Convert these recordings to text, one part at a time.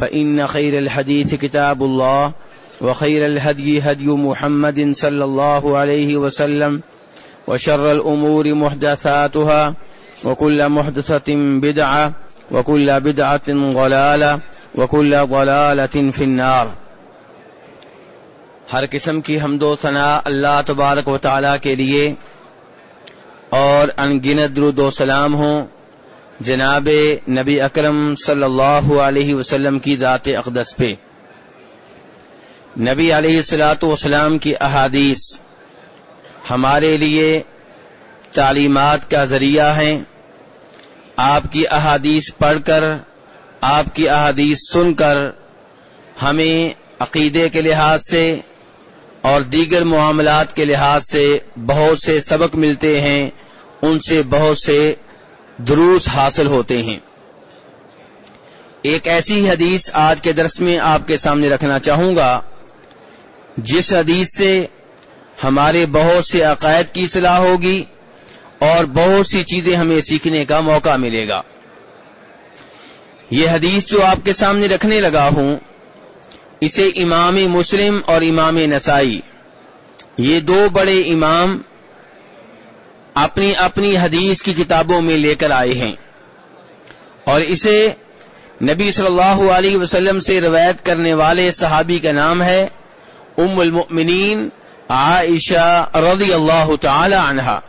فإن خير الحديث كتاب الله وخير الهدي هدي محمد صلى الله عليه وسلم وشر الأمور محدثاتها وكل محدثة بدعة وكل بدعة ضلالة وكل ضلالة في النار. ہر قسم کی حمد و ثناء اللہ تبارک و تعالی کے لیے اور انگنت درود و سلام ہوں جناب نبی اکرم صلی اللہ علیہ وسلم کی ذات اقدس پہ۔ نبی علیہ السلاۃ والسلام کی احادیث ہمارے لیے تعلیمات کا ذریعہ ہیں۔ آپ کی احادیث پڑھ کر، آپ کی احادیث سن کر ہمیں عقیدے کے لحاظ سے اور دیگر معاملات کے لحاظ سے بہت سے سبق ملتے ہیں۔ ان سے بہت سے دروس حاصل ہوتے ہیں۔ ایک ایسی حدیث آج کے درس میں آپ کے سامنے رکھنا چاہوں گا، جس حدیث سے ہمارے بہت سے عقائد کی صلاح ہوگی اور بہت سی چیزیں ہمیں سیکھنے کا موقع ملے گا۔ یہ حدیث جو آپ کے سامنے رکھنے لگا ہوں، اسے امام مسلم اور امام نسائی، یہ دو بڑے امام اپنی اپنی حدیث کی کتابوں میں لے کر آئے ہیں۔ اور اسے نبی صلی اللہ علیہ وسلم سے روایت کرنے والے صحابی کا نام ہے ام المؤمنین عائشہ رضی اللہ تعالی عنہا۔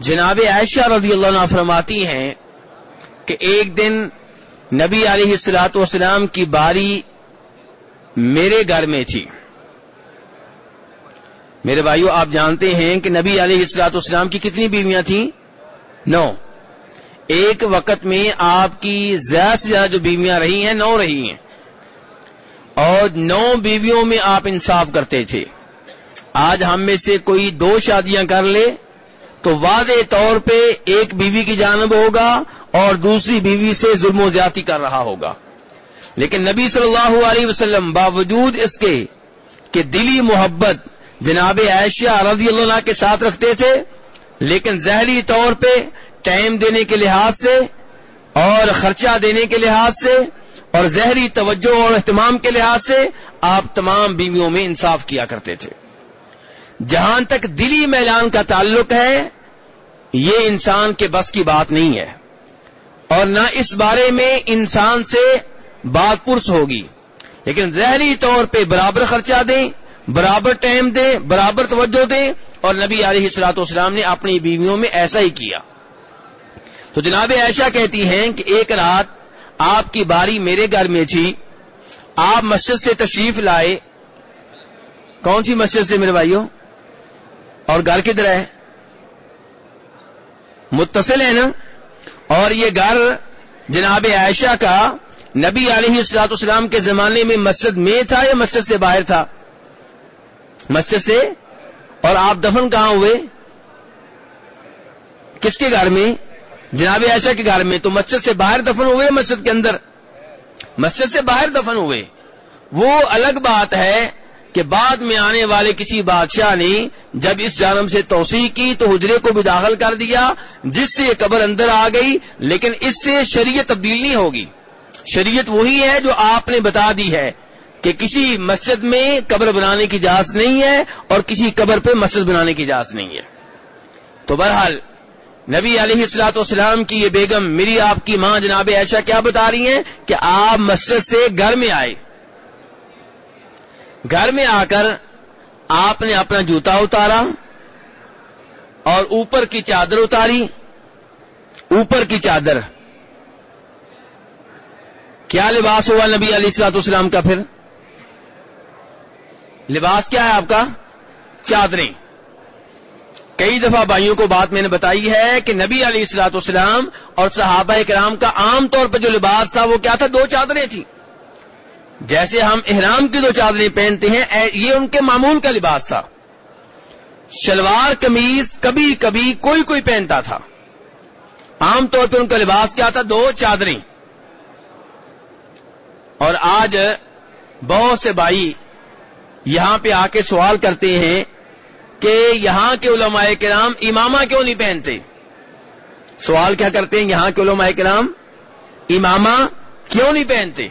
جناب عائشہ رضی اللہ عنہ فرماتی ہیں کہ ایک دن نبی علیہ السلاۃ والسلام کی باری میرے گھر میں تھی۔ میرے بھائیو، آپ جانتے ہیں کہ نبی علیہ السلاۃ والسلام کی کتنی بیویاں تھیں؟ نو۔ ایک وقت میں آپ کی زیادہ سے زیادہ جو بیویاں رہی ہیں، نو رہی ہیں۔ اور نو بیویوں میں آپ انصاف کرتے تھے۔ آج ہم میں سے کوئی دو شادیاں کر لے، تو واضح طور پہ ایک بیوی کی جانب ہوگا اور دوسری بیوی سے ظلم و زیادتی کر رہا ہوگا۔ لیکن نبی صلی اللہ علیہ وسلم باوجود اس کے کہ دلی محبت جناب عائشہ رضی اللہ عنہ کے ساتھ رکھتے تھے، لیکن ظاہری طور پہ ٹائم دینے کے لحاظ سے اور خرچہ دینے کے لحاظ سے اور زہری توجہ اور اہتمام کے لحاظ سے آپ تمام بیویوں میں انصاف کیا کرتے تھے۔ جہاں تک دلی میلان کا تعلق ہے، یہ انسان کے بس کی بات نہیں ہے۔ اور نہ اس بارے میں انسان سے بات پرس ہوگی، لیکن ظہری طور پہ برابر خرچہ دیں برابر ٹائم دیں، برابر توجہ دیں اور نبی علیہ السلاط والسلام نے اپنی بیویوں میں ایسا ہی کیا۔ تو جناب عائشہ کہتی ہیں کہ ایک رات آپ کی باری میرے گھر میں تھی، آپ مسجد سے تشریف لائے۔ کون سی مسجد سے میرے بھائیوں؟ اور گھر کدھر ہے؟ متصل ہے نا؟ اور یہ گھر جناب عائشہ کا نبی علیہ السلاط اسلام کے زمانے میں مسجد میں تھا یا مسجد سے باہر تھا؟ مسجد سے اور آپ دفن کہاں ہوئے؟ کس کے گھر میں؟ جناب عائشہ کے گھر میں۔ تو مسجد سے باہر دفن ہوئے مسجد کے اندر؟ مسجد سے باہر دفن ہوئے۔ وہ الگ بات ہے کہ بعد میں آنے والے کسی بادشاہ نے جب اس جانب سے توسیع کی تو حجرے کو بھی داخل کر دیا، جس سے یہ قبر اندر آ گئی، لیکن اس سے شریعت تبدیل نہیں ہوگی۔ شریعت وہی ہے جو آپ نے بتا دی ہے۔ کہ کسی مسجد میں قبر بنانے کی اجازت نہیں ہے اور کسی قبر پہ مسجد بنانے کی اجازت نہیں ہے۔ تو بہرحال نبی علیہ السلاط والسلام کی یہ بیگم میری آپ کی ماں جناب ایشا کیا بتا رہی ہیں کہ آپ مسجد سے گھر میں آئے۔ گھر میں آ کر آپ نے اپنا جوتا اتارا اور اوپر کی چادر اتاری۔ اوپر کی چادر۔ کیا لباس ہوا نبی علیہ السلاط اسلام کا پھر؟ لباس کیا ہے آپ کا؟ چادریں۔ کئی دفعہ بھائیوں کو بات میں نے بتائی ہے کہ نبی علیہ السلاط اسلام اور صحابہ کرام کا عام طور پر جو لباس تھا وہ کیا تھا؟ دو چادریں تھیں۔ جیسے ہم احرام کی دو چادریں پہنتے ہیں یہ ان کے معمول کا لباس تھا۔ شلوار، قمیض کبھی کبھی کوئی کوئی پہنتا تھا۔ عام طور پہ ان کا لباس کیا تھا؟ دو چادریں۔ اور آج بہت سے بھائی یہاں پہ آ کے سوال کرتے ہیں کہ یہاں کے علماء کرام امامہ کیوں نہیں پہنتے؟ سوال کیا کرتے ہیں یہاں کے علماء کرام؟ امامہ کیوں نہیں پہنتے؟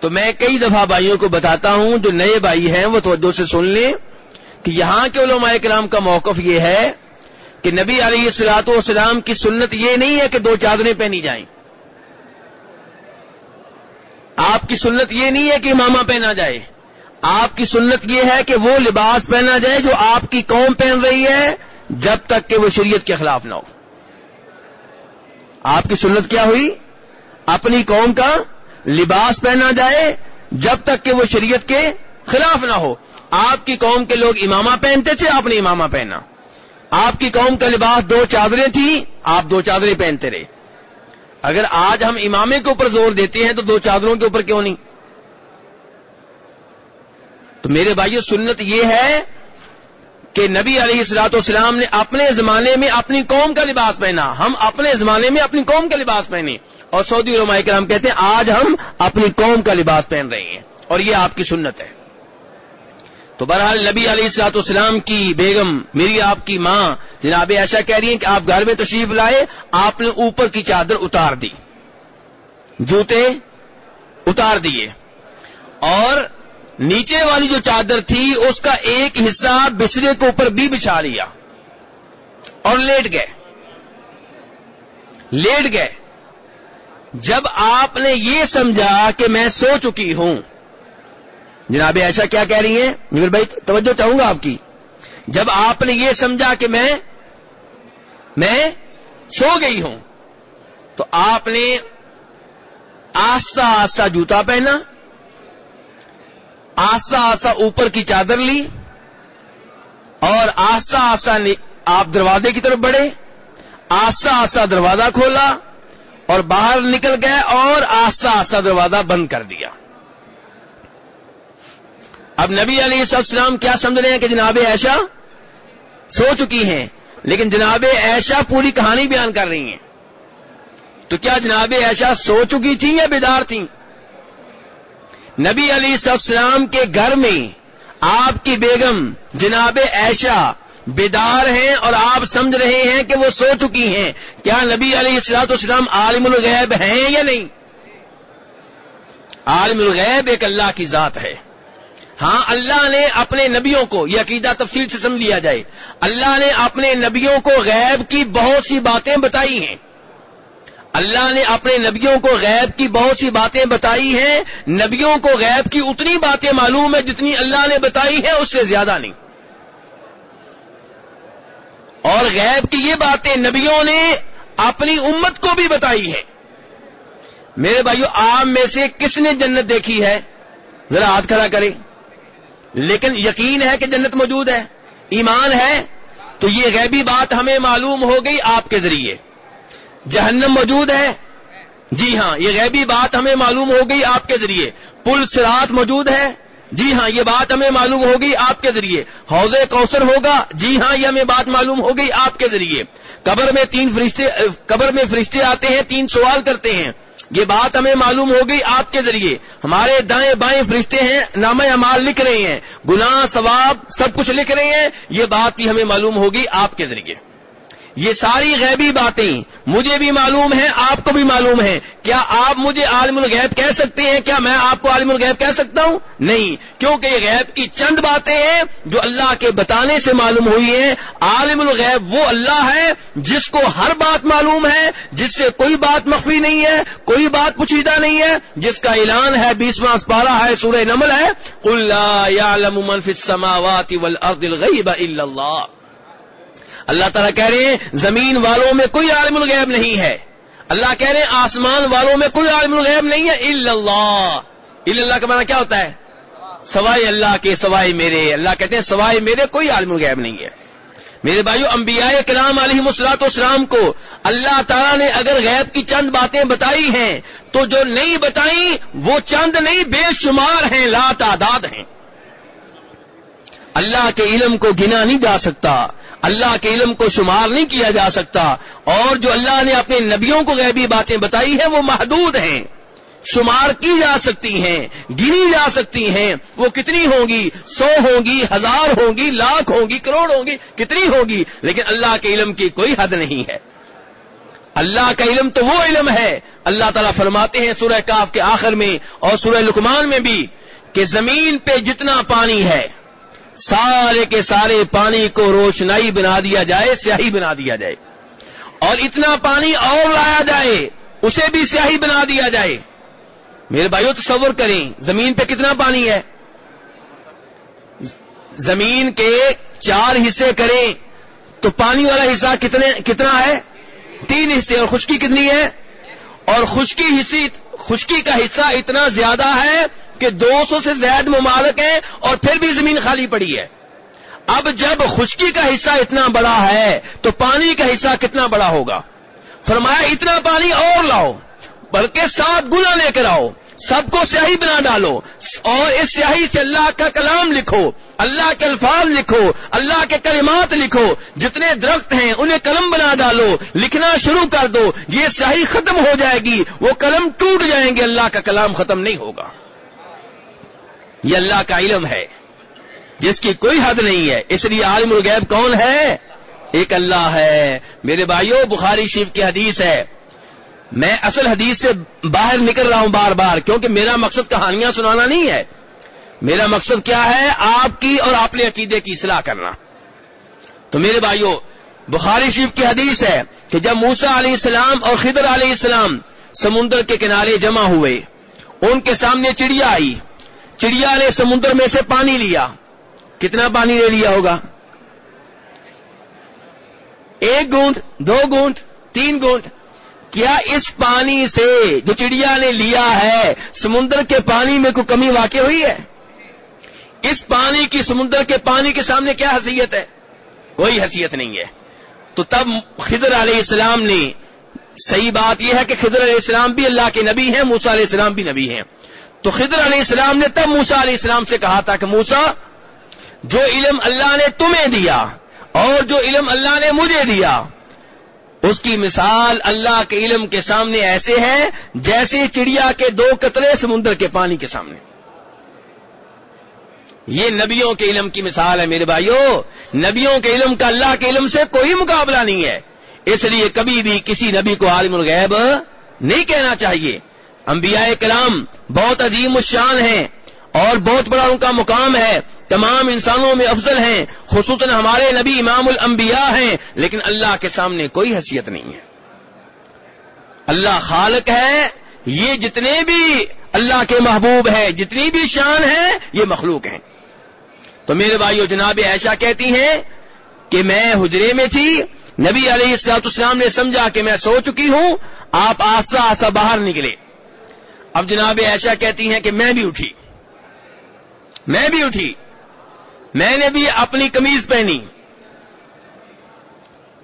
تو میں کئی دفعہ بھائیوں کو بتاتا ہوں، جو نئے بھائی ہیں، وہ توجہ سے سن لیں کہ یہاں کے علماء کرام کا موقف یہ ہے کہ نبی علیہ السلاط والسلام کی سنت یہ نہیں ہے کہ دو چادریں پہنی جائیں۔ آپ کی سنت یہ نہیں ہے کہ امامہ پہنا جائے۔ آپ کی سنت یہ ہے کہ وہ لباس پہنا جائے جو آپ کی قوم پہن رہی ہے، جب تک کہ وہ شریعت کے خلاف نہ ہو۔ آپ کی سنت کیا ہوئی؟ اپنی قوم کا لباس پہنا جائے جب تک کہ وہ شریعت کے خلاف نہ ہو۔ آپ کی قوم کے لوگ امامہ پہنتے تھے، آپ نے امامہ پہنا۔ آپ کی قوم کا لباس دو چادریں تھیں، آپ دو چادریں پہنتے رہے۔ اگر آج ہم امامے کے اوپر زور دیتے ہیں تو دو چادروں کے اوپر کیوں نہیں؟ تو میرے بھائیو، سنت یہ ہے کہ نبی علیہ السلاط والسلام نے اپنے زمانے میں اپنی قوم کا لباس پہنا۔ ہم اپنے زمانے میں اپنی قوم کا لباس پہنے اور سعودی علماء کرام کہتے ہیں، آج ہم اپنی قوم کا لباس پہن رہے ہیں۔ اور یہ آپ کی سنت ہے۔ تو بہرحال نبی علیہ السلاط اسلام کی بیگم، میری آپ کی ماں، جناب ایسا کہہ رہی ہیں کہ آپ گھر میں تشریف لائے، آپ نے اوپر کی چادر اتار دی۔ جوتے اتار دیے۔ اور نیچے والی جو چادر تھی، اس کا ایک حصہ بچھڑے کے اوپر بھی بچھا لیا۔ اور لیٹ گئے۔ لیٹ گئے۔ جب آپ نے یہ سمجھا کہ میں سو چکی ہوں۔ جناب ایسا کیا کہہ رہی ہیں؟ نگر بھائی، توجہ چاہوں گا آپ کی۔ جب آپ نے یہ سمجھا کہ میں میں سو گئی ہوں، تو آپ نے آسا آسا جوتا پہنا آسا آسا اوپر کی چادر لی اور آسا آسا آپ دروازے کی طرف بڑھے، آسا آسا دروازہ کھولا اور باہر نکل گئے اور آسا آسا دروازہ بند کر دیا۔ اب نبی علی السلام کیا سمجھ رہے ہیں کہ جناب ایشا سو چکی ہیں، لیکن جناب ایشا پوری کہانی بیان کر رہی ہیں۔ تو کیا جناب ایشا سو چکی تھی یا بیدار تھی نبی علی السلام کے گھر میں آپ کی بیگم جناب ایشا بیدار ہیں اور آپ سمجھ رہے ہیں کہ وہ سو چکی ہیں۔ کیا نبی علیہ السلاط اسلام عالم الغیب ہیں یا نہیں؟ عالم الغیب ایک اللہ کی ذات ہے۔ ہاں اللہ نے اپنے نبیوں کو، یہ عقیدہ تفصیل سے سمجھ لیا جائے۔ اللہ نے اپنے نبیوں کو غیب کی بہت سی باتیں بتائی ہیں۔ اللہ نے اپنے نبیوں کو غیب کی بہت سی باتیں بتائی ہیں۔ نبیوں کو غیب کی اتنی باتیں معلوم ہے جتنی اللہ نے بتائی ہے اس سے زیادہ نہیں۔ اور غیب کی یہ باتیں نبیوں نے اپنی امت کو بھی بتائی ہے میرے بھائیو، آپ میں سے کس نے جنت دیکھی ہے؟ ذرا ہاتھ کھڑا کرے لیکن یقین ہے کہ جنت موجود ہے، ایمان ہے۔ تو یہ غیبی بات ہمیں معلوم ہو گئی آپ کے ذریعے۔ جہنم موجود ہے؟ جی ہاں یہ غیبی بات ہمیں معلوم ہو گئی آپ کے ذریعے۔ پل سرات موجود ہے؟ جی ہاں یہ بات ہمیں معلوم ہوگی آپ کے ذریعے۔ حوض کوثر ہوگا؟ جی ہاں یہ ہمیں بات معلوم ہو گئی آپ کے ذریعے۔ قبر میں تین فرشتے، قبر میں فرشتے آتے ہیں، تین سوال کرتے ہیں۔ یہ بات ہمیں معلوم ہو گئی آپ کے ذریعے۔ ہمارے دائیں بائیں فرشتے ہیں نام امال لکھ رہے ہیں۔ گناہ، ثواب، سب کچھ لکھ رہے ہیں۔ یہ بات بھی ہمیں معلوم ہوگی آپ کے ذریعے۔ یہ ساری غیبی باتیں مجھے بھی معلوم ہیں، آپ کو بھی معلوم ہے کیا آپ مجھے عالم الغیب کہہ سکتے ہیں؟ کیا میں آپ کو عالم الغیب کہہ سکتا ہوں؟ نہیں، کیونکہ یہ غیب کی چند باتیں ہیں جو اللہ کے بتانے سے معلوم ہوئی ہیں۔ عالم الغیب وہ اللہ ہے جس کو ہر بات معلوم ہے، جس سے کوئی بات مخفی نہیں ہے، کوئی بات پوچھیدہ نہیں ہے۔ جس کا اعلان ہے بیسواں پارا ہے، سورہ نمل ہے۔ اللہ من فی السماوات والارض الغیب الا اللہ اللہ تعالیٰ کہہ رہے ہیں، زمین والوں میں کوئی عالم الغیب نہیں ہے۔ اللہ کہہ رہے ہیں، آسمان والوں میں کوئی عالم الغیب نہیں ہے۔ اللہ۔ اللہ کا معنی کیا ہوتا ہے؟ سوائے اللہ کے، سوائے میرے۔ اللہ کہتے ہیں، سوائے میرے کوئی عالم الغیب نہیں ہے۔ میرے بھائیو، انبیاء کلام علیہ مسلاط اسلام کو اللہ تعالیٰ نے اگر غیب کی چند باتیں بتائی ہیں، تو جو نہیں بتائیں، وہ چند نہیں، بے شمار ہیں لا تعداد ہیں۔ اللہ کے علم کو گنا نہیں جا سکتا۔ اللہ کے علم کو شمار نہیں کیا جا سکتا اور جو اللہ نے اپنے نبیوں کو غیبی باتیں بتائی ہیں وہ محدود ہیں شمار کی جا سکتی ہیں، گنی جا سکتی ہیں۔ وہ کتنی ہوں گی؟ سو ہوں گی، ہزار ہوں گی، لاکھ ہوں گی، کروڑ ہوں گی، کتنی ہوگی لیکن اللہ کے علم کی کوئی حد نہیں ہے۔ اللہ کا علم تو وہ علم ہے۔ اللہ تعالیٰ فرماتے ہیں سورہ کاف کے آخر میں اور سورہ لکمان میں بھی کہ زمین پہ جتنا پانی ہے سارے کے سارے پانی کو روشنائی بنا دیا جائے، سیاہی بنا دیا جائے۔ اور اتنا پانی اور لایا جائے، اسے بھی سیاہی بنا دیا جائے۔ میرے بھائیو، تصور کریں، زمین پہ کتنا پانی ہے؟ زمین کے چار حصے کریں تو پانی والا حصہ کتنے، کتنا ہے؟ تین حصے۔ اور خشکی کتنی ہے؟ اور خشکی حصی خشکی کا حصہ اتنا زیادہ ہے کہ دو سو سے زیادہ ممالک ہیں اور پھر بھی زمین خالی پڑی ہے۔ اب جب خشکی کا حصہ اتنا بڑا ہے، تو پانی کا حصہ کتنا بڑا ہوگا؟ فرمایا، اتنا پانی اور لاؤ، بلکہ سات گنا لے کر آؤ سب کو سیاہی بنا ڈالو، اور اس سیاہی سے اللہ کا کلام لکھو، اللہ کے الفاظ لکھو، اللہ کے کلمات لکھو، جتنے درخت ہیں انہیں قلم بنا ڈالو، لکھنا شروع کر دو، یہ سیاہی ختم ہو جائے گی، وہ قلم ٹوٹ جائیں گے، اللہ کا کلام ختم نہیں ہوگا۔ یہ اللہ کا علم ہے۔ جس کی کوئی حد نہیں ہے۔ اس لیے عالم الغیب کون ہے؟ ایک اللہ ہے۔ میرے بھائیوں بخاری شیف کی حدیث ہے۔ میں اصل حدیث سے باہر نکل رہا ہوں بار بار، کیونکہ میرا مقصد کہانیاں سنانا نہیں ہے۔ میرا مقصد کیا ہے؟ آپ کی اور اپنے عقیدے کی اصلاح کرنا۔ تو میرے بھائیوں بخاری شیف کی حدیث ہے کہ جب موسا علیہ السلام اور خضر علیہ السلام سمندر کے کنارے جمع ہوئے، ان کے سامنے چڑیا آئی۔ چڑیا نے سمندر میں سے پانی لیا۔ کتنا پانی لے لیا ہوگا؟ ایک گونٹ، دو گونٹ، تین گونٹ۔ کیا اس پانی سے جو چڑیا نے لیا ہے، سمندر کے پانی میں کوئی کمی واقع ہوئی ہے؟ اس پانی کی، سمندر کے پانی کے سامنے کیا حیثیت ہے؟ کوئی حیثیت نہیں ہے۔ تو تب خضر علیہ السلام نے، صحیح بات یہ ہے کہ خضر علیہ السلام بھی اللہ کے نبی ہیں موسا علیہ السلام بھی نبی ہیں۔ تو خضر علیہ السلام نے تب موسا علیہ السلام سے کہا تھا کہ موسا جو علم اللہ نے تمہیں دیا اور جو علم اللہ نے مجھے دیا، اس کی مثال اللہ کے علم کے سامنے ایسے ہے جیسے چڑیا کے دو قطرے سمندر کے پانی کے سامنے۔ یہ نبیوں کے علم کی مثال ہے میرے بھائیوں نبیوں کے علم کا اللہ کے علم سے کوئی مقابلہ نہیں ہے۔ اس لیے کبھی بھی کسی نبی کو عالم الغیب نہیں کہنا چاہیے۔ انبیاء کلام بہت عظیم الشان ہیں اور بہت بڑا ان کا مقام ہے تمام انسانوں میں افضل ہیں خصوصاً ہمارے نبی امام الانبیاء ہیں لیکن اللہ کے سامنے کوئی حیثیت نہیں ہے اللہ خالق ہے یہ جتنے بھی اللہ کے محبوب ہیں جتنی بھی شان ہے یہ مخلوق ہیں تو میرے بھائیو جناب ایشا کہتی ہیں کہ میں حجرے میں تھی نبی علیہ السلاط اسلام نے سمجھا کہ میں سو چکی ہوں آپ آسا آسا باہر نکلے اب جناب ایشا کہتی ہیں کہ میں بھی اٹھی۔ میں بھی اٹھی۔ میں نے بھی اپنی کمیز پہنی۔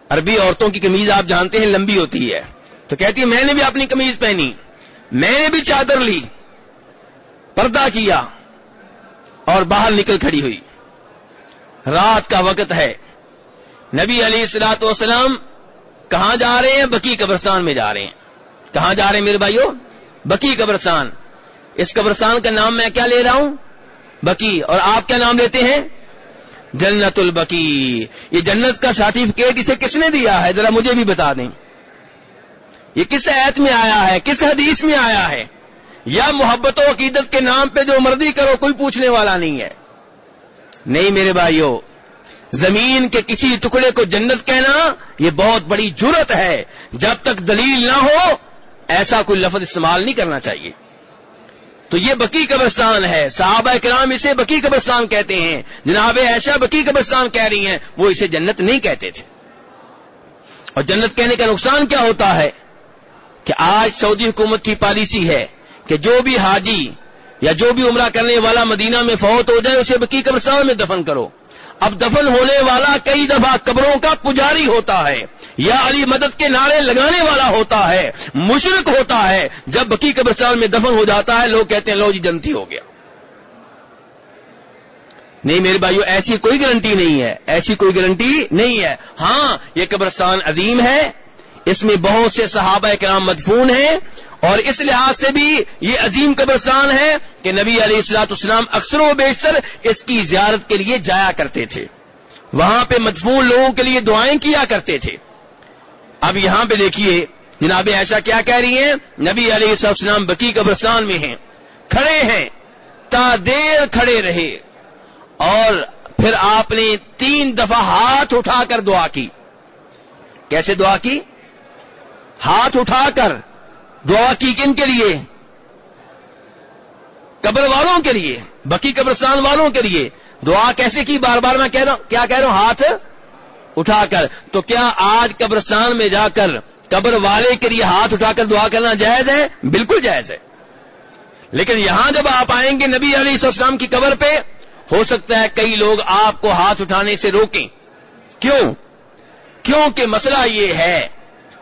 عربی عورتوں کی کمیز آپ جانتے ہیں، لمبی ہوتی ہے۔ تو کہتی ہے، میں نے بھی اپنی کمیز پہنی۔ میں نے بھی چادر لی، پردہ کیا اور باہر نکل کھڑی ہوئی۔ رات کا وقت ہے۔ نبی علی السلاط وسلام کہاں جا رہے ہیں؟ بکی قبرستان میں جا رہے ہیں۔ کہاں جا رہے ہیں میرے بھائیوں بکی قبرستان۔ اس قبرستان کا نام میں کیا لے رہا ہوں؟ بکی اور آپ کیا نام لیتے ہیں؟ جنت البکی یہ جنت کا سرٹیفکیٹ اسے کس نے دیا ہے؟ ذرا مجھے بھی بتا دیں۔ یہ کس ایت میں آیا ہے؟ کس حدیث میں آیا ہے؟ یا محبت و عقیدت کے نام پہ جو مردی کرو، کوئی پوچھنے والا نہیں ہے۔ نہیں میرے بھائیوں زمین کے کسی ٹکڑے کو جنت کہنا یہ بہت بڑی جرت ہے۔ جب تک دلیل نہ ہو ایسا کوئی لفظ استعمال نہیں کرنا چاہیے۔ تو یہ بکی قبرستان ہے۔ صحابہ کرام اسے بکی قبرستان کہتے ہیں۔ جناب ایشا بکی قبرستان کہہ رہی ہیں۔ وہ اسے جنت نہیں کہتے تھے۔ اور جنت کہنے کا نقصان کیا ہوتا ہے؟ کہ آج سعودی حکومت کی پالیسی ہے کہ جو بھی حاجی یا جو بھی عمرہ کرنے والا مدینہ میں فوت ہو جائے، اسے بکی قبرستان میں دفن کرو۔ اب دفن ہونے والا کئی دفعہ قبروں کا پجاری ہوتا ہے، یا علی مدد کے نعرے لگانے والا ہوتا ہے، مشرق ہوتا ہے۔ جب بکی قبرستان میں دفن ہو جاتا ہے، لوگ کہتے ہیں، لو جی جنتی ہو گیا۔ نہیں میرے بھائیو، ایسی کوئی گارنٹی نہیں ہے۔ ایسی کوئی گارنٹی نہیں ہے۔ ہاں یہ قبرستان عظیم ہے۔ اس میں بہت سے صحابہ کرام مدفون ہیں اور اس لحاظ سے بھی یہ عظیم قبرستان ہے کہ نبی علیہ السلاط اسلام اکثر و بیشتر اس کی زیارت کے لیے جایا کرتے تھے۔ وہاں پہ مدفون لوگوں کے لیے دعائیں کیا کرتے تھے۔ اب یہاں پہ دیکھیے جناب ایسا کیا کہہ رہی ہیں؟ نبی علیہ السلام بکی قبرستان میں ہیں، کھڑے ہیں، تا دیر کھڑے رہے۔ اور پھر آپ نے تین دفعہ ہاتھ اٹھا کر دعا کی۔ کیسے دعا کی؟ ہاتھ اٹھا کر دعا کی کن کے لیے؟ قبر والوں کے لیے بکی قبرستان والوں کے لیے۔ دعا کیسے کی؟ بار بار میں کہہ رہا ہوں، کیا کہہ رہا ہوں؟ ہاتھ اٹھا کر۔ تو کیا آج قبرستان میں جا کر قبر والے کے لیے ہاتھ اٹھا کر دعا کرنا جائز ہے؟ بالکل جائز ہے۔ لیکن یہاں جب آپ آئیں گے نبی علی السلام کی قبر پہ، ہو سکتا ہے کئی لوگ آپ کو ہاتھ اٹھانے سے روکیں۔ کیوں؟ کیوں کہ مسئلہ یہ ہے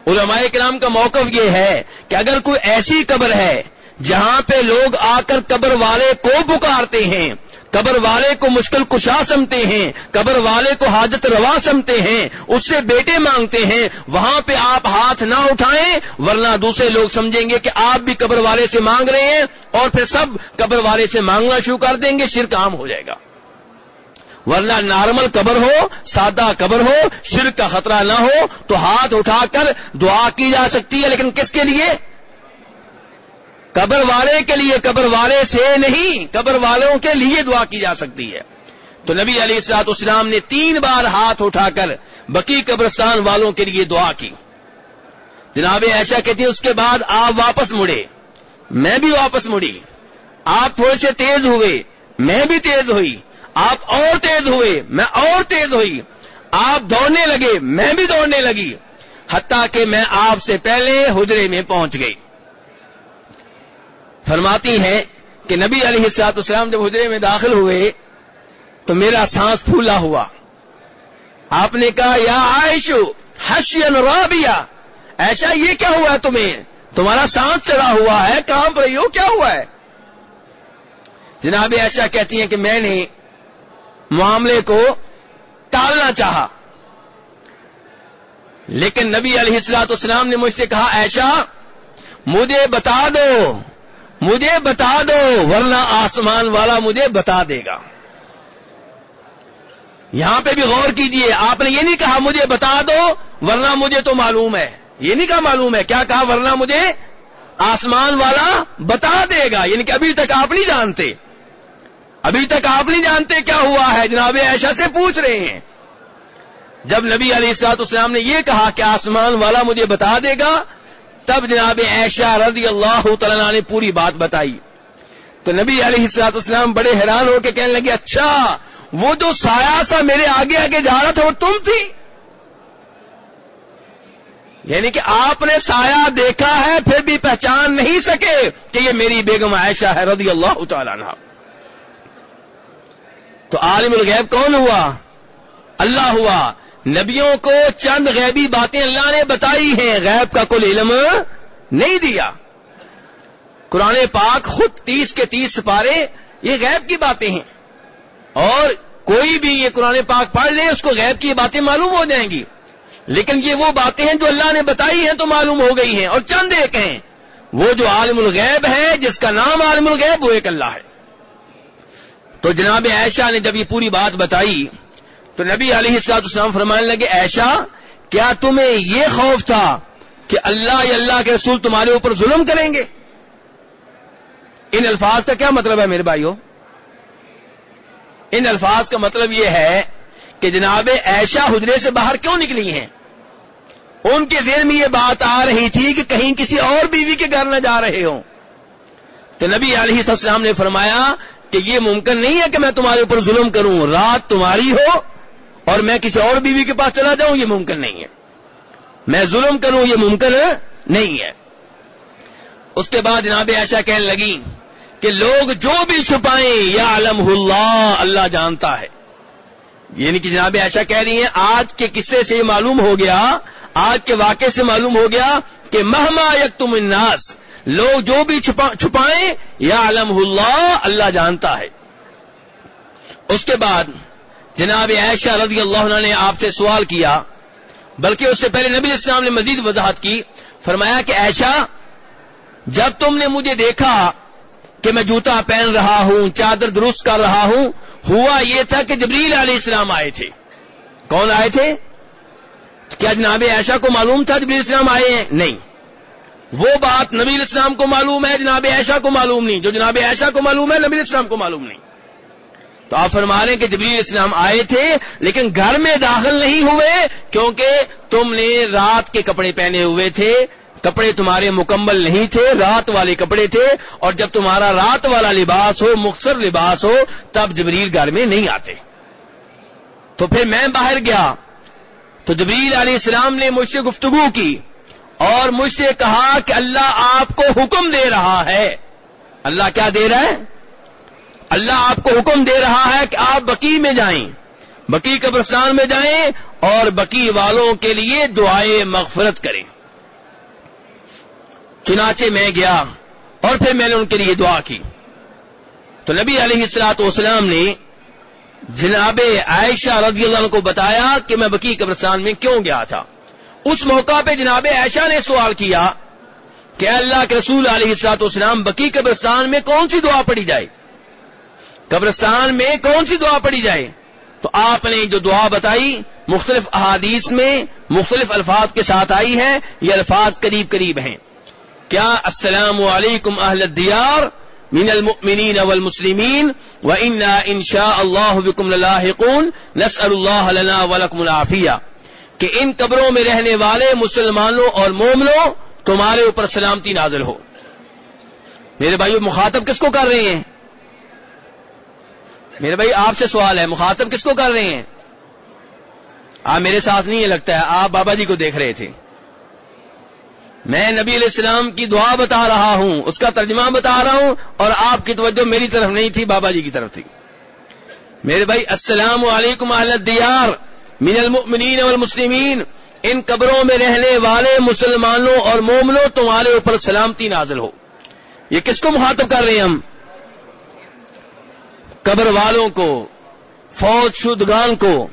علماء کرام کا موقف یہ ہے کہ اگر کوئی ایسی قبر ہے جہاں پہ لوگ آ کر قبر والے کو پکارتے ہیں، قبر والے کو مشکل کشا سمتے ہیں، قبر والے کو حاجت روا سمتے ہیں، اس سے بیٹے مانگتے ہیں، وہاں پہ آپ ہاتھ نہ اٹھائیں، ورنہ دوسرے لوگ سمجھیں گے کہ آپ بھی قبر والے سے مانگ رہے ہیں اور پھر سب قبر والے سے مانگنا شروع کر دیں گے، شرک عام ہو جائے گا۔ ورنہ نارمل قبر ہو، سادہ قبر ہو، شرک کا خطرہ نہ ہو، تو ہاتھ اٹھا کر دعا کی جا سکتی ہے، لیکن کس کے لیے؟ قبر والے کے لیے، قبر والے سے نہیں، قبر والوں کے لیے دعا کی جا سکتی ہے۔ تو نبی علی السلاط اسلام نے تین بار ہاتھ اٹھا کر بکی قبرستان والوں کے لیے دعا کی۔ جناب ایسا کہتی اس کے بعد آپ واپس مڑے۔ میں بھی واپس مڑی۔ آپ تھوڑے سے تیز ہوئے۔ میں بھی تیز ہوئی۔ آپ اور تیز ہوئے، میں اور تیز ہوئی۔ آپ دوڑنے لگے، میں بھی دوڑنے لگی۔ حتیٰ کہ میں آپ سے پہلے حجرے میں پہنچ گئی۔ فرماتی ہیں کہ نبی علیہ السلاط اسلام جب حجرے میں داخل ہوئے، تو میرا سانس پھولا ہوا۔ آپ نے کہا، یا عائشو حشین رابیا ایسا یہ کیا ہوا ہے تمہیں؟ تمہارا سانس چڑھا ہوا ہے کام رہی ہو؟ کیا ہوا ہے؟ جناب ایسا کہتی ہیں کہ میں نے معاملے کو ٹالنا چاہا۔ لیکن نبی علیہ السلاط اسلام نے مجھ سے کہا ایشا مجھے بتا دو، مجھے بتا دو، ورنہ آسمان والا مجھے بتا دے گا۔ یہاں پہ بھی غور کیجیے، آپ نے یہ نہیں کہا، مجھے بتا دو، ورنہ مجھے تو معلوم ہے۔ یہ نہیں کہا معلوم ہے، کیا کہا؟ ورنہ مجھے آسمان والا بتا دے گا۔ یعنی کہ ابھی تک آپ نہیں جانتے۔ ابھی تک آپ نہیں جانتے کیا ہوا ہے، جناب ایشا سے پوچھ رہے ہیں۔ جب نبی علی السلاط اسلام نے یہ کہا کہ آسمان والا مجھے بتا دے گا، تب جناب ایشا رضی اللہ تعالیٰ نے پوری بات بتائی۔ تو نبی علیہ السلاط اسلام بڑے حیران ہو کے کہنے لگے اچھا وہ جو سایہ سا میرے آگے آگے جا رہا تھا، وہ تم تھی؟ یعنی کہ آپ نے سایہ دیکھا ہے، پھر بھی پہچان نہیں سکے کہ یہ میری بیگم عائشہ ہے رضی اللہ تعالیٰ عنہ۔ تو عالم الغیب کون ہوا؟ اللہ ہوا۔ نبیوں کو چند غیبی باتیں اللہ نے بتائی ہیں، غیب کا کل علم نہیں دیا۔ قرآن پاک خود تیس کے تیس سپارے یہ غیب کی باتیں ہیں۔ اور کوئی بھی یہ قرآن پاک پڑھ لے، اس کو غیب کی باتیں معلوم ہو جائیں گی۔ لیکن یہ وہ باتیں ہیں جو اللہ نے بتائی ہیں تو معلوم ہو گئی ہیں۔ اور چند ایک ہیں۔ وہ جو عالم الغیب ہے جس کا نام عالم الغیب وہ ایک اللہ ہے۔ تو جناب عائشہ نے جب یہ پوری بات بتائی تو نبی علیہ السلاط اسلام فرمانے لگے ایشا کیا تمہیں یہ خوف تھا کہ اللہ یا اللہ کے رسول تمہارے اوپر ظلم کریں گے؟ ان الفاظ کا کیا مطلب ہے میرے بھائیوں ان الفاظ کا مطلب یہ ہے کہ جناب ایشا حجرے سے باہر کیوں نکلی ہیں؟ ان کے ذہن میں یہ بات آ رہی تھی کہ کہیں کسی اور بیوی کے گھر نہ جا رہے ہوں۔ تو نبی علیہ السلام نے فرمایا کہ یہ ممکن نہیں ہے کہ میں تمہارے اوپر ظلم کروں، رات تمہاری ہو اور میں کسی اور بیوی کے پاس چلا جاؤں، یہ ممکن نہیں ہے۔ میں ظلم کروں، یہ ممکن نہیں ہے۔ اس کے بعد جناب ایسا کہنے لگی کہ لوگ جو بھی چھپائیں، یا علم اللہ اللہ جانتا ہے۔ یعنی کہ جناب ایسا کہہ رہی ہیں، آج کے قصے سے یہ معلوم ہو گیا، آج کے واقعے سے معلوم ہو گیا کہ مہما یک تم اناس لوگ جو بھی چھپائیں یا علم اللہ اللہ جانتا ہے۔ اس کے بعد جناب عائشہ رضی اللہ عنہ نے آپ سے سوال کیا، بلکہ اس سے پہلے نبی اسلام نے مزید وضاحت کی، فرمایا کہ عائشہ، جب تم نے مجھے دیکھا کہ میں جوتا پہن رہا ہوں، چادر درست کر رہا ہوں، ہوا یہ تھا کہ جبریل علیہ السلام آئے تھے۔ کون آئے تھے؟ کیا جناب عائشہ کو معلوم تھا جبریل اسلام آئے ہیں؟ نہیں۔ وہ بات نبی الاسلام کو معلوم ہے، جناب عائشہ کو معلوم نہیں۔ جو جناب عائشہ کو معلوم ہے، نبی اسلام کو معلوم نہیں۔ تو آپ فرما رہے ہیں کہ جبریل اسلام آئے تھے، لیکن گھر میں داخل نہیں ہوئے، کیونکہ تم نے رات کے کپڑے پہنے ہوئے تھے۔ کپڑے تمہارے مکمل نہیں تھے، رات والے کپڑے تھے۔ اور جب تمہارا رات والا لباس ہو، مختصر لباس ہو، تب جبریل گھر میں نہیں آتے۔ تو پھر میں باہر گیا۔ تو جبریل علیہ السلام نے مجھ سے گفتگو کی۔ اور مجھ سے کہا کہ اللہ آپ کو حکم دے رہا ہے۔ اللہ کیا دے رہا ہے؟ اللہ آپ کو حکم دے رہا ہے کہ آپ بکی میں جائیں۔ بکی قبرستان میں جائیں اور بکی والوں کے لیے دعائیں مغفرت کریں۔ چنانچہ میں گیا اور پھر میں نے ان کے لیے دعا کی۔ تو نبی علیہ السلاط والسلام نے جناب عائشہ رضی اللہ عنہ کو بتایا کہ میں بکی قبرستان میں کیوں گیا تھا۔ اس موقع پہ جناب عائشہ نے سوال کیا کہ اللہ کے رسول علیہ السلاط والسلام بکی قبرستان میں کون سی دعا پڑی جائے؟ قبرستان میں کون سی دعا پڑی جائے؟ تو آپ نے جو دعا بتائی مختلف احادیث میں مختلف الفاظ کے ساتھ آئی ہے یہ الفاظ قریب قریب ہیں۔ کیا السلام علیکم اہل الدیار من المؤمنین والمسلمین وإنا ان شاء اللہ بكم للاحقون، نسأل اللہ لنا ولکم العافیہ۔ کہ ان قبروں میں رہنے والے مسلمانوں اور مومنوں تمہارے اوپر سلامتی نازل ہو۔ میرے بھائی مخاطب کس کو کر رہے ہیں؟ میرے بھائی، آپ سے سوال ہے، مخاطب کس کو کر رہے ہیں؟ آپ میرے ساتھ نہیں لگتا ہے، آپ بابا جی کو دیکھ رہے تھے۔ میں نبی علیہ السلام کی دعا بتا رہا ہوں، اس کا ترجمہ بتا رہا ہوں، اور آپ کی توجہ میری طرف نہیں تھی، بابا جی کی طرف تھی۔ میرے بھائی، السلام علیکم دیار من المؤمنین والمسلمین، ان قبروں میں رہنے والے مسلمانوں اور مومنوں، تمہارے اوپر سلامتی نازل ہو۔ یہ کس کو مخاطب کر رہے ہیں ہم؟ قبر والوں کو، فوج شدگان کو،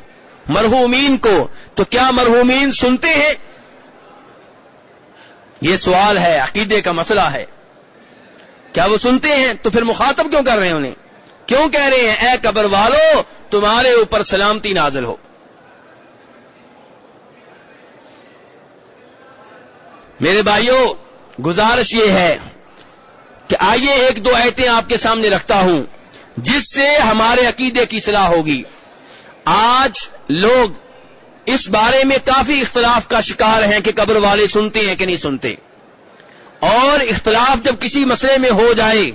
مرحومین کو۔ تو کیا مرحومین سنتے ہیں؟ یہ سوال ہے، عقیدے کا مسئلہ ہے۔ کیا وہ سنتے ہیں؟ تو پھر مخاطب کیوں کر رہے ہیں انہیں؟ کیوں کہہ رہے ہیں، اے قبر والو، تمہارے اوپر سلامتی نازل ہو۔ میرے بھائیوں گزارش یہ ہے کہ آئیے ایک دو ایتیں آپ کے سامنے رکھتا ہوں، جس سے ہمارے عقیدے کی صلاح ہوگی۔ آج لوگ اس بارے میں کافی اختلاف کا شکار ہیں کہ قبر والے سنتے ہیں کہ نہیں سنتے۔ اور اختلاف جب کسی مسئلے میں ہو جائے،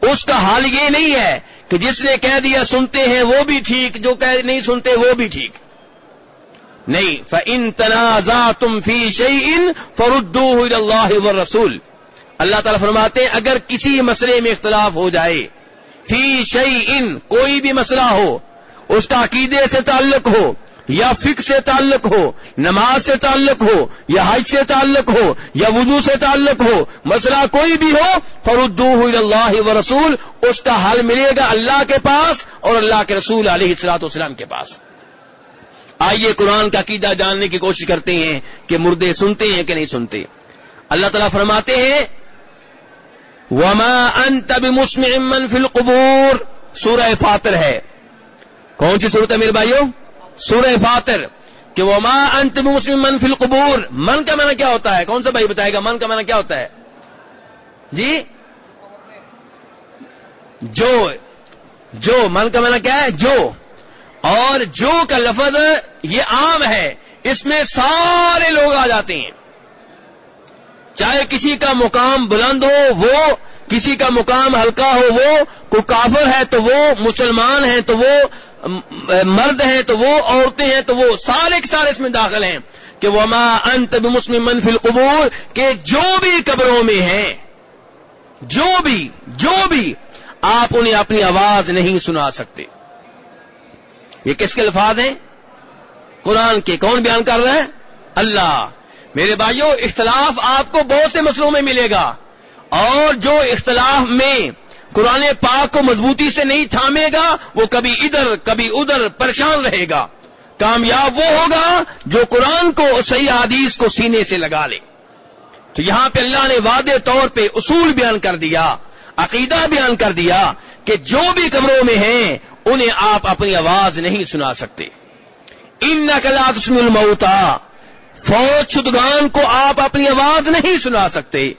اس کا حال یہ نہیں ہے کہ جس نے کہہ دیا سنتے ہیں وہ بھی ٹھیک، جو کہہ نہیں سنتے وہ بھی ٹھیک۔ نہیں فن تنازع تم فی شعی ان فردو اللہ و رسول اللہ تعالیٰ فرماتے ہیں، اگر کسی مسئلے میں اختلاف ہو جائے فی شعی ان کوئی بھی مسئلہ ہو، اس کا عقیدے سے تعلق ہو، یا فک سے تعلق ہو، نماز سے تعلق ہو، یا حج سے تعلق ہو، یا وضو سے تعلق ہو، مسئلہ کوئی بھی ہو فردو اللہ و رسول اس کا حل ملے گا اللہ کے پاس اور اللہ کے رسول علیہ السلاط والسلام کے پاس۔ آئیے قرآن کا عقیدہ جاننے کی کوشش کرتے ہیں کہ مردے سنتے ہیں کہ نہیں سنتے اللہ تعالیٰ فرماتے ہیں وما انت بمسمع فی القبور سورہ فاتر ہے کون سی صورت ہے میرے بھائیوں سورہ فاتر کہ وہ ماں انت مسلم من فی القبور من کا معنی کیا ہوتا ہے کون سا بھائی بتائے گا من کا معنی کیا ہوتا ہے جی جو جو من کا معنی کیا ہے جو اور جو کا لفظ یہ عام ہے، اس میں سارے لوگ آ جاتے ہیں۔ چاہے کسی کا مقام بلند ہو، وہ کسی کا مقام ہلکا ہو، وہ کوئی کافر ہے تو وہ، مسلمان ہے تو وہ مرد ہیں تو وہ، عورتیں ہیں تو وہ، سارے کے سارے اس میں داخل ہیں۔ کہ وہ ماں انت مسلم منفی القبور، کہ جو بھی قبروں میں ہیں، جو بھی جو بھی، آپ انہیں اپنی آواز نہیں سنا سکتے۔ یہ کس کے الفاظ ہیں؟ قرآن کے۔ کون بیان کر رہا ہے؟ اللہ۔ میرے بھائیوں اختلاف آپ کو بہت سے مسئلوں میں ملے گا۔ اور جو اختلاف میں قرآن پاک کو مضبوطی سے نہیں تھامے گا، وہ کبھی ادھر کبھی ادھر پریشان رہے گا۔ کامیاب وہ ہوگا جو قرآن کو صحیح حدیث کو سینے سے لگا لے۔ تو یہاں پہ اللہ نے واضح طور پہ اصول بیان کر دیا، عقیدہ بیان کر دیا کہ جو بھی قبروں میں ہیں انہیں آپ اپنی آواز نہیں سنا سکتے۔ ان نقلات اسم الموتا۔ فوج شدگان کو آپ اپنی آواز نہیں سنا سکتے۔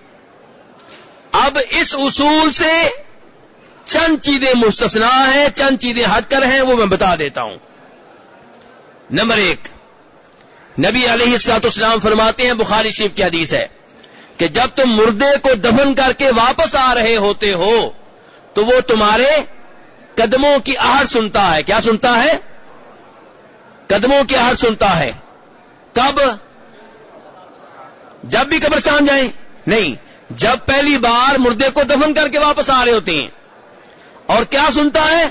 اب اس اصول سے چند چیزیں مستثنا ہیں، چند چیزیں ہٹ کر ہیں، وہ میں بتا دیتا ہوں۔ نمبر ایک، نبی علیہ السلاط اسلام فرماتے ہیں، بخاری شیف کی حدیث ہے کہ جب تم مردے کو دفن کر کے واپس آ رہے ہوتے ہو، تو وہ تمہارے قدموں کی آہٹ سنتا ہے۔ کیا سنتا ہے؟ قدموں کی آہٹ سنتا ہے۔ کب؟ جب بھی قبرستان جائیں۔ نہیں، جب پہلی بار مردے کو دفن کر کے واپس آ رہے ہوتے ہیں۔ اور کیا سنتا ہے؟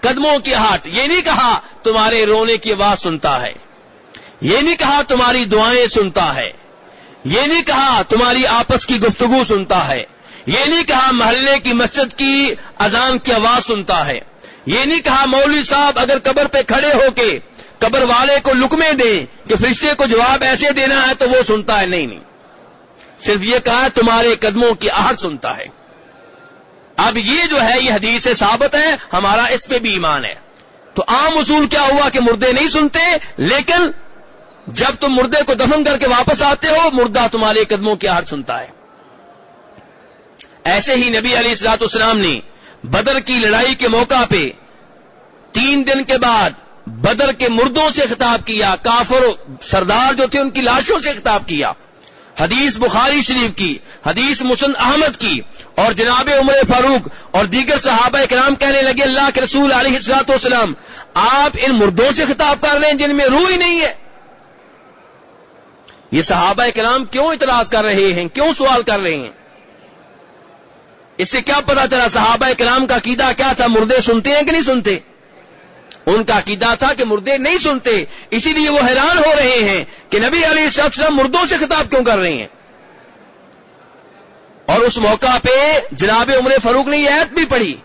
قدموں کی ہاتھ یہ نہیں کہا تمہارے رونے کی آواز سنتا ہے۔ یہ نہیں کہا تمہاری دعائیں سنتا ہے۔ یہ نہیں کہا تمہاری آپس کی گفتگو سنتا ہے۔ یہ نہیں کہا محلے کی مسجد کی اذان کی آواز سنتا ہے۔ یہ نہیں کہا مولوی صاحب اگر قبر پہ کھڑے ہو کے قبر والے کو لکمے دیں کہ فرشتے کو جواب ایسے دینا ہے تو وہ سنتا ہے۔ نہیں نہیں۔ صرف یہ کہا تمہارے قدموں کی آہٹ سنتا ہے۔ اب یہ جو ہے، یہ حدیث سے ثابت ہے، ہمارا اس پہ بھی ایمان ہے۔ تو عام اصول کیا ہوا کہ مردے نہیں سنتے، لیکن جب تم مردے کو دفن کر کے واپس آتے ہو، مردہ تمہارے قدموں کی آہٹ سنتا ہے۔ ایسے ہی نبی علی السلاط اسلام نے بدر کی لڑائی کے موقع پہ تین دن کے بعد بدر کے مردوں سے خطاب کیا، کافر سردار جو تھے ان کی لاشوں سے خطاب کیا۔ حدیث بخاری شریف کی، حدیث مسن احمد کی اور جناب عمر فاروق اور دیگر صحابہ کرام کہنے لگے، اللہ کے رسول علیہ السلاط والسلام، آپ ان مردوں سے خطاب کر رہے ہیں جن میں روح ہی نہیں ہے۔ یہ صحابہ کرام کیوں اعتراض کر رہے ہیں؟ کیوں سوال کر رہے ہیں؟ اس سے کیا پتا چلا صحابہ کرام کا عقیدہ کیا تھا؟ مردے سنتے ہیں کہ نہیں سنتے؟ ان کا عقیدہ تھا کہ مردے نہیں سنتے، اسی لیے وہ حیران ہو رہے ہیں کہ نبی علی شخص مردوں سے خطاب کیوں کر رہے ہیں؟ اور اس موقع پہ جناب عمر فاروق نے یہ عید بھی پڑھی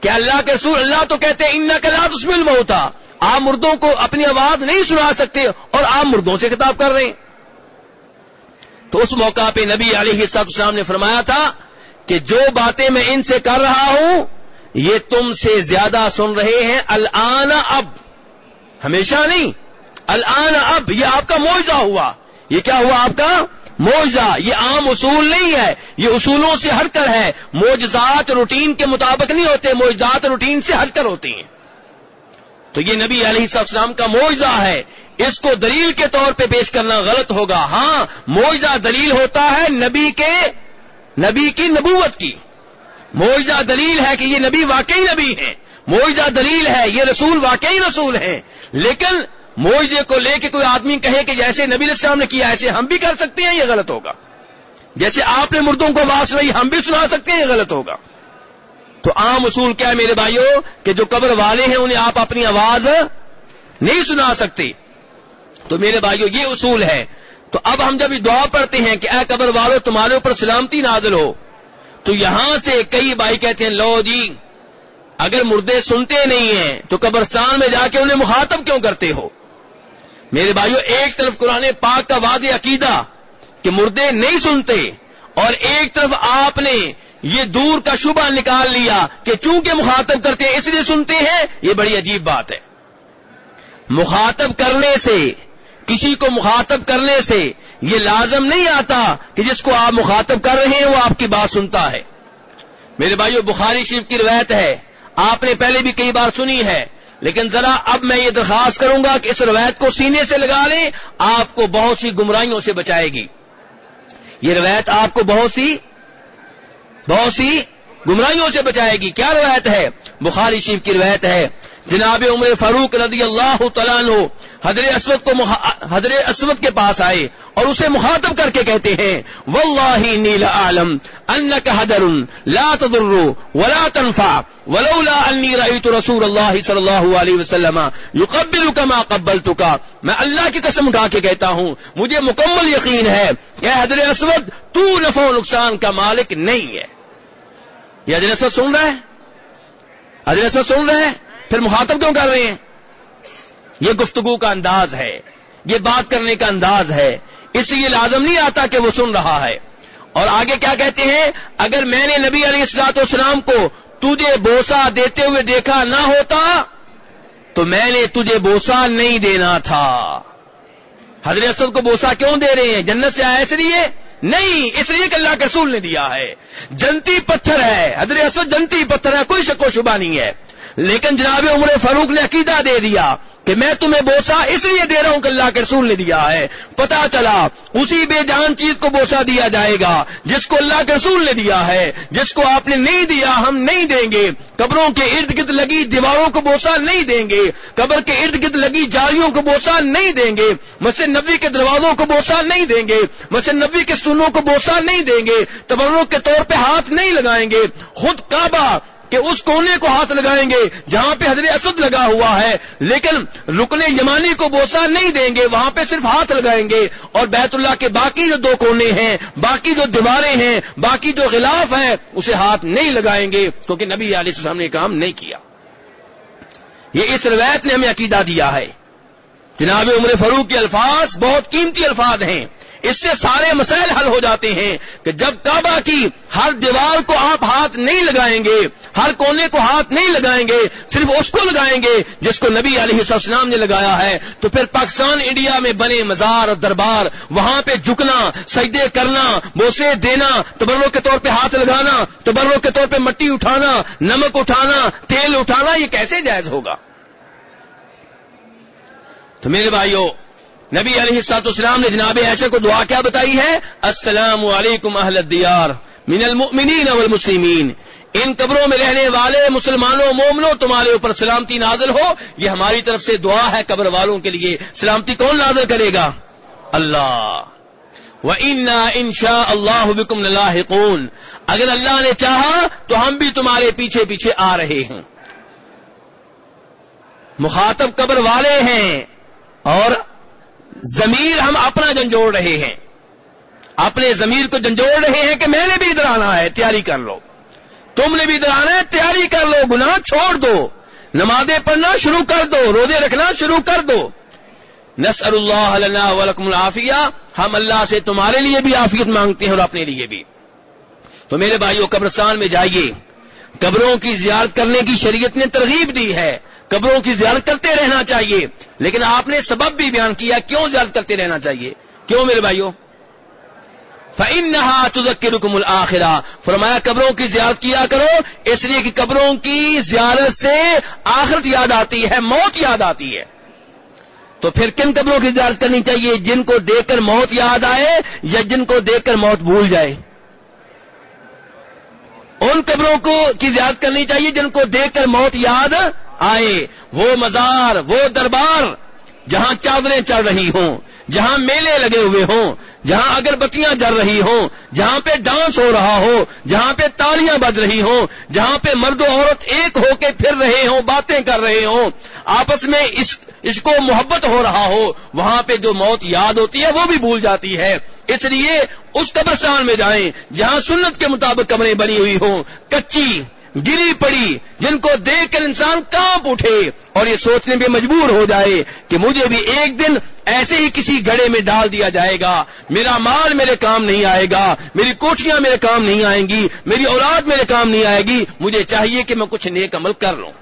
کہ اللہ کے رسول اللہ تو کہتے ہیں ان نقلات اس میں ہوتا آپ مردوں کو اپنی آواز نہیں سنا سکتے اور آپ مردوں سے خطاب کر رہے ہیں۔ تو اس موقع پہ نبی علیہ السلام نے فرمایا تھا کہ جو باتیں میں ان سے کر رہا ہوں، یہ تم سے زیادہ سن رہے ہیں۔ الان اب، ہمیشہ نہیں، الان اب، یہ آپ کا معاوضہ ہوا۔ یہ کیا ہوا آپ کا؟ معاوضہ یہ عام اصول نہیں ہے۔ یہ اصولوں سے ہٹ کر ہے۔ موجزات روٹین کے مطابق نہیں ہوتے موجزات روٹین سے ہٹ کر ہوتے ہیں۔ تو یہ نبی علیہ السلام کا معاوضہ ہے۔ اس کو دلیل کے طور پہ پیش کرنا غلط ہوگا۔ ہاں معاوضہ دلیل ہوتا ہے نبی کے نبی کی نبوت کی۔ معاوضہ دلیل ہے کہ یہ نبی واقعی نبی ہے معاوضہ دلیل ہے یہ رسول واقعی رسول ہے لیکن معاوضے کو لے کے کوئی آدمی کہے کہ جیسے نبی اسلام نے کیا، ایسے ہم بھی کر سکتے ہیں، یہ غلط ہوگا۔ جیسے آپ نے مردوں کو آواز سنائی ہم بھی سنا سکتے ہیں، یہ غلط ہوگا۔ تو عام اصول کیا ہے میرے بھائیوں؟ کہ جو قبر والے ہیں، انہیں آپ اپنی آواز نہیں سنا سکتے۔ تو میرے بھائیوں، یہ اصول ہے تو اب ہم جب دعا پڑھتے ہیں کہ اے قبر والو تمہارے اوپر سلامتی نازل ہو، تو یہاں سے کئی بھائی کہتے ہیں، لو جی اگر مردے سنتے نہیں ہیں، تو قبرستان میں جا کے انہیں مخاطب کیوں کرتے ہو؟ میرے بھائیوں ایک طرف قرآن پاک کا وعد عقیدہ کہ مردے نہیں سنتے، اور ایک طرف آپ نے یہ دور کا شبہ نکال لیا کہ چونکہ مخاطب کرتے ہیں، اس لیے سنتے ہیں، یہ بڑی عجیب بات ہے۔ مخاطب کرنے سے کسی کو مخاطب کرنے سے یہ لازم نہیں آتا کہ جس کو آپ مخاطب کر رہے ہیں وہ آپ کی بات سنتا ہے۔ میرے بھائیو، بخاری شریف کی روایت ہے۔ آپ نے پہلے بھی کئی بار سنی ہے، لیکن ذرا اب میں یہ درخواست کروں گا کہ اس روایت کو سینے سے لگا لیں، آپ کو بہت سی گمراہیوں سے بچائے گی۔ یہ روایت آپ کو بہت سی بہت سی گمراہیوں سے بچائے گی۔ کیا روایت ہے؟ بخاری شیف کی روایت ہے۔ جناب عمر فاروق رضی اللہ تعالیٰ حضر اسود کو حضر اسود کے پاس آئے اور اسے مخاطب کر کے کہتے ہیں واللہ نیل عالم انک حدر لا تضر ولا تنفع ولولا انی رأیت رسول اللہ صلی اللہ علیہ وسلم یقبلک ما قبلتک. میں اللہ کی قسم اٹھا کے کہتا ہوں، مجھے مکمل یقین ہے کہ حضر اسود، تو نفع و نقصان کا مالک نہیں ہے۔ یہ حضر سن رہا ہے حضر سن رہے ہیں؟ پھر مخاطب کیوں کر رہے ہیں؟ یہ گفتگو کا انداز ہے، یہ بات کرنے کا انداز ہے، اس لیے لازم نہیں آتا کہ وہ سن رہا ہے۔ اور آگے کیا کہتے ہیں؟ اگر میں نے نبی علیہ السلاط اسلام کو تجھے بوسا دیتے ہوئے دیکھا نہ ہوتا، تو میں نے تجھے بوسا نہیں دینا تھا۔ حضرت اسد کو بوسا کیوں دے رہے ہیں؟ جنت سے آیا اس لیے؟ نہیں، اس لیے کہ اللہ کے رسول نے دیا ہے۔ جنتی پتھر ہے۔ حضرت اسود جنتی پتھر ہے کوئی شک و شبہ نہیں ہے۔ لیکن جناب عمر فاروق نے عقیدہ دے دیا کہ میں تمہیں بوسا اس لیے دے رہا ہوں کہ اللہ کے رسول نے دیا ہے۔ پتا چلا، اسی بے جان چیز کو بوسا دیا جائے گا، جس کو اللہ کے رسول نے دیا ہے، جس کو آپ نے نہیں دیا، ہم نہیں دیں گے۔ قبروں کے ارد گرد لگی دیواروں کو بوسا نہیں دیں گے، قبر کے ارد گرد لگی جالیوں کو بوسا نہیں دیں گے، مسجد نبی کے دروازوں کو بوسا نہیں دیں گے، مسجد نبی کے سنوں کو بوسا نہیں دیں گے تبرک کے طور پہ ہاتھ نہیں لگائیں گے، خود کعبہ کہ اس کونے کو ہاتھ لگائیں گے جہاں پہ حضرت اسد لگا ہوا ہے، لیکن رکن یمانی کو بوسا نہیں دیں گے، وہاں پہ صرف ہاتھ لگائیں گے اور بیت اللہ کے باقی جو دو کونے ہیں، باقی جو دیواریں ہیں، باقی جو غلاف ہیں، اسے ہاتھ نہیں لگائیں گے کیونکہ نبی علیہ السلام نے کام نہیں کیا۔ یہ اس روایت نے ہمیں عقیدہ دیا ہے۔ جناب عمر فروخ کے الفاظ بہت قیمتی الفاظ ہیں۔ اس سے سارے مسائل حل ہو جاتے ہیں کہ جب کعبہ کی ہر دیوار کو آپ ہاتھ نہیں لگائیں گے، ہر کونے کو ہاتھ نہیں لگائیں گے، صرف اس کو لگائیں گے جس کو نبی علیہ السلام نے لگایا ہے۔ تو پھر پاکستان انڈیا میں بنے مزار اور دربار، وہاں پہ جھکنا، سجدے کرنا، بوسے دینا تبروں کے طور پہ ہاتھ لگانا تبروں کے طور پہ مٹی اٹھانا، نمک اٹھانا، تیل اٹھانا، یہ کیسے جائز ہوگا؟ تو میرے بھائیوں نبی علیہ السلاط اسلام نے جناب ایسے کو دعا کیا بتائی ہے؟ السلام علیکم اہل الدیار من المؤمنین والمسلمین۔ ان قبروں میں رہنے والے مسلمانوں، مومنوں، تمہارے اوپر سلامتی نازل ہو، یہ ہماری طرف سے دعا ہے قبر والوں کے لیے۔ سلامتی کون نازل کرے گا؟ اللہ۔ و ان شاء اللہ بکم اللہ اگر اللہ نے چاہا تو ہم بھی تمہارے پیچھے پیچھے آ رہے ہیں۔ مخاطب قبر والے ہیں اور ضمیر ہم اپنا جنجوڑ رہے ہیں۔ اپنے ضمیر کو جنجوڑ رہے ہیں کہ میں نے بھی ادھر آنا ہے، تیاری کر لو۔ تم نے بھی ادھر آنا ہے، تیاری کر لو، گناہ چھوڑ دو۔ نمازیں پڑھنا شروع کر دو، روزے رکھنا شروع کر دو۔ نسر اللہ ولکم العافیہ۔ ہم اللہ سے تمہارے لیے بھی عافیت مانگتے ہیں اور اپنے لیے بھی۔ تو میرے بھائیوں قبرستان میں جائیے۔ قبروں کی زیارت کرنے کی شریعت نے ترغیب دی ہے۔ قبروں کی زیارت کرتے رہنا چاہیے۔ لیکن آپ نے سبب بھی بیان کیا کیوں زیارت کرتے رہنا چاہیے؟ کیوں میرے بھائیوں؟ فن نہا تزک رکم الآخرا فرمایا، قبروں کی زیارت کیا کرو، اس لیے کہ قبروں کی زیارت سے آخرت یاد آتی ہے، موت یاد آتی ہے۔ تو پھر کن قبروں کی زیارت کرنی چاہیے؟ جن کو دیکھ کر موت یاد آئے یا جن کو دیکھ کر موت بھول جائے؟ ان قبروں کو کی زیارت کرنی چاہیے جن کو دیکھ کر موت یاد آئے۔ وہ مزار، وہ دربار جہاں چادریں چل رہی ہوں، جہاں میلے لگے ہوئے ہوں، جہاں اگربتیاں جل رہی ہوں، جہاں پہ ڈانس ہو رہا ہو، جہاں پہ تالیاں بج رہی ہوں، جہاں پہ مرد و عورت ایک ہو کے پھر رہے ہوں، باتیں کر رہے ہوں۔ آپس میں اس اس کو محبت ہو رہا ہو، وہاں پہ جو موت یاد ہوتی ہے وہ بھی بھول جاتی ہے۔ اس لیے اس قبرستان میں جائیں جہاں سنت کے مطابق کمریں بنی ہوئی ہوں۔ کچی، گری پڑی، جن کو دیکھ کر انسان کانپ اٹھے۔ اور یہ سوچنے پہ مجبور ہو جائے کہ مجھے بھی ایک دن ایسے ہی کسی گڑے میں ڈال دیا جائے گا۔ میرا مال میرے کام نہیں آئے گا، میری کوٹیاں میرے کام نہیں آئیں گی، میری اولاد میرے کام نہیں آئے گی۔ مجھے چاہیے کہ میں کچھ نیک عمل کر لوں۔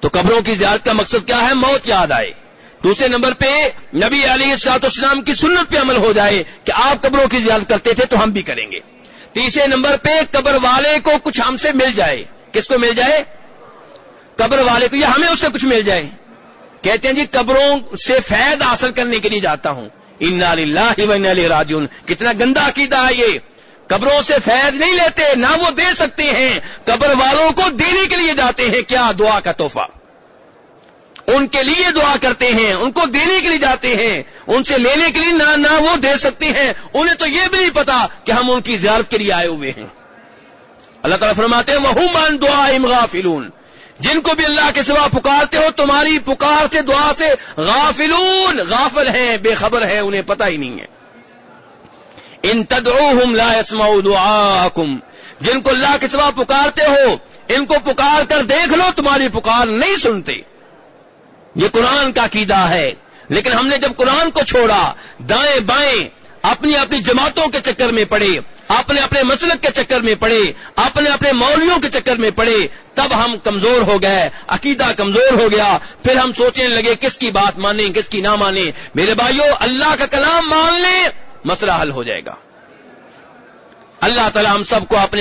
تو قبروں کی زیادت کا مقصد کیا ہے؟ موت یاد آئے۔ دوسرے نمبر پہ نبی علیہ السلاط اسلام کی سنت پہ عمل ہو جائے کہ آپ قبروں کی زیادت کرتے تھے تو ہم بھی کریں گے۔ تیسرے نمبر پہ قبر والے کو کچھ ہم سے مل جائے۔ کس کو مل جائے؟ قبر والے کو، یا ہمیں اس سے کچھ مل جائے۔ کہتے ہیں جی قبروں سے فیض حاصل کرنے کے لیے جاتا ہوں۔ ان راجون کتنا گندا عقیدہ ہے یہ۔ قبروں سے فیض نہیں لیتے، نہ وہ دے سکتے ہیں۔ قبر والوں کو دینے کے لیے جاتے ہیں، کیا دعا کا تحفہ؟ ان کے لیے دعا کرتے ہیں، ان کو دینے کے لیے جاتے ہیں۔ ان سے لینے کے لیے نہ نہ وہ دے سکتے ہیں۔ انہیں تو یہ بھی نہیں پتا کہ ہم ان کی زیارت کے لیے آئے ہوئے ہیں۔ اللہ تعالیٰ فرماتے ہیں وہ مان دعا غافلون۔ جن کو بھی اللہ کے سوا پکارتے ہو، تمہاری پکار سے دعا سے غافلون، غافل ہیں، بے خبر ہے انہیں پتہ ہی نہیں ہے۔ ان تدعوہم لا يسمعوا دعاکم، جن کو اللہ کے سوا پکارتے ہو، ان کو پکار کر دیکھ لو، تمہاری پکار نہیں سنتے۔ یہ قرآن کا عقیدہ ہے۔ لیکن ہم نے جب قرآن کو چھوڑا، دائیں بائیں اپنی اپنی جماعتوں کے چکر میں پڑے، اپنے اپنے مسلک کے چکر میں پڑے، اپنے اپنے مولویوں کے چکر میں پڑے، تب ہم کمزور ہو گئے، عقیدہ کمزور ہو گیا۔ پھر ہم سوچنے لگے، کس کی بات مانیں، کس کی نہ مانیں؟ میرے بھائیوں اللہ کا کلام مان لیں۔ مسئلہ حل ہو جائے گا۔ اللہ تعالی ہم سب کو اپنے